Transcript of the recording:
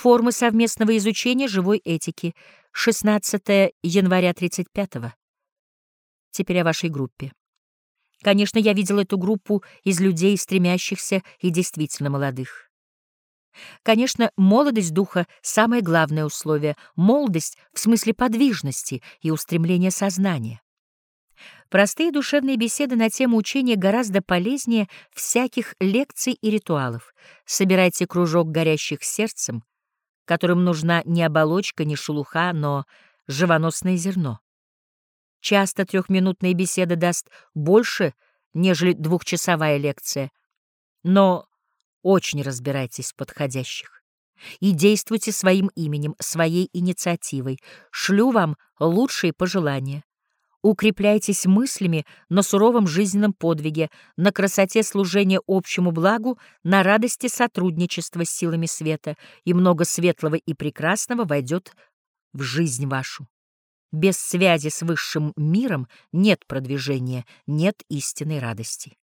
Формы совместного изучения живой этики. 16 января 35 -го. Теперь о вашей группе. Конечно, я видел эту группу из людей, стремящихся и действительно молодых. Конечно, молодость духа — самое главное условие, молодость в смысле подвижности и устремления сознания. Простые душевные беседы на тему учения гораздо полезнее всяких лекций и ритуалов. Собирайте кружок горящих сердцем, которым нужна не оболочка, не шелуха, но живоносное зерно. Часто трехминутная беседа даст больше, нежели двухчасовая лекция, но очень разбирайтесь в подходящих. И действуйте своим именем, своей инициативой. Шлю вам лучшие пожелания. Укрепляйтесь мыслями на суровом жизненном подвиге, на красоте служения общему благу, на радости сотрудничества с силами света, и много светлого и прекрасного войдет в жизнь вашу. Без связи с высшим миром нет продвижения, нет истинной радости.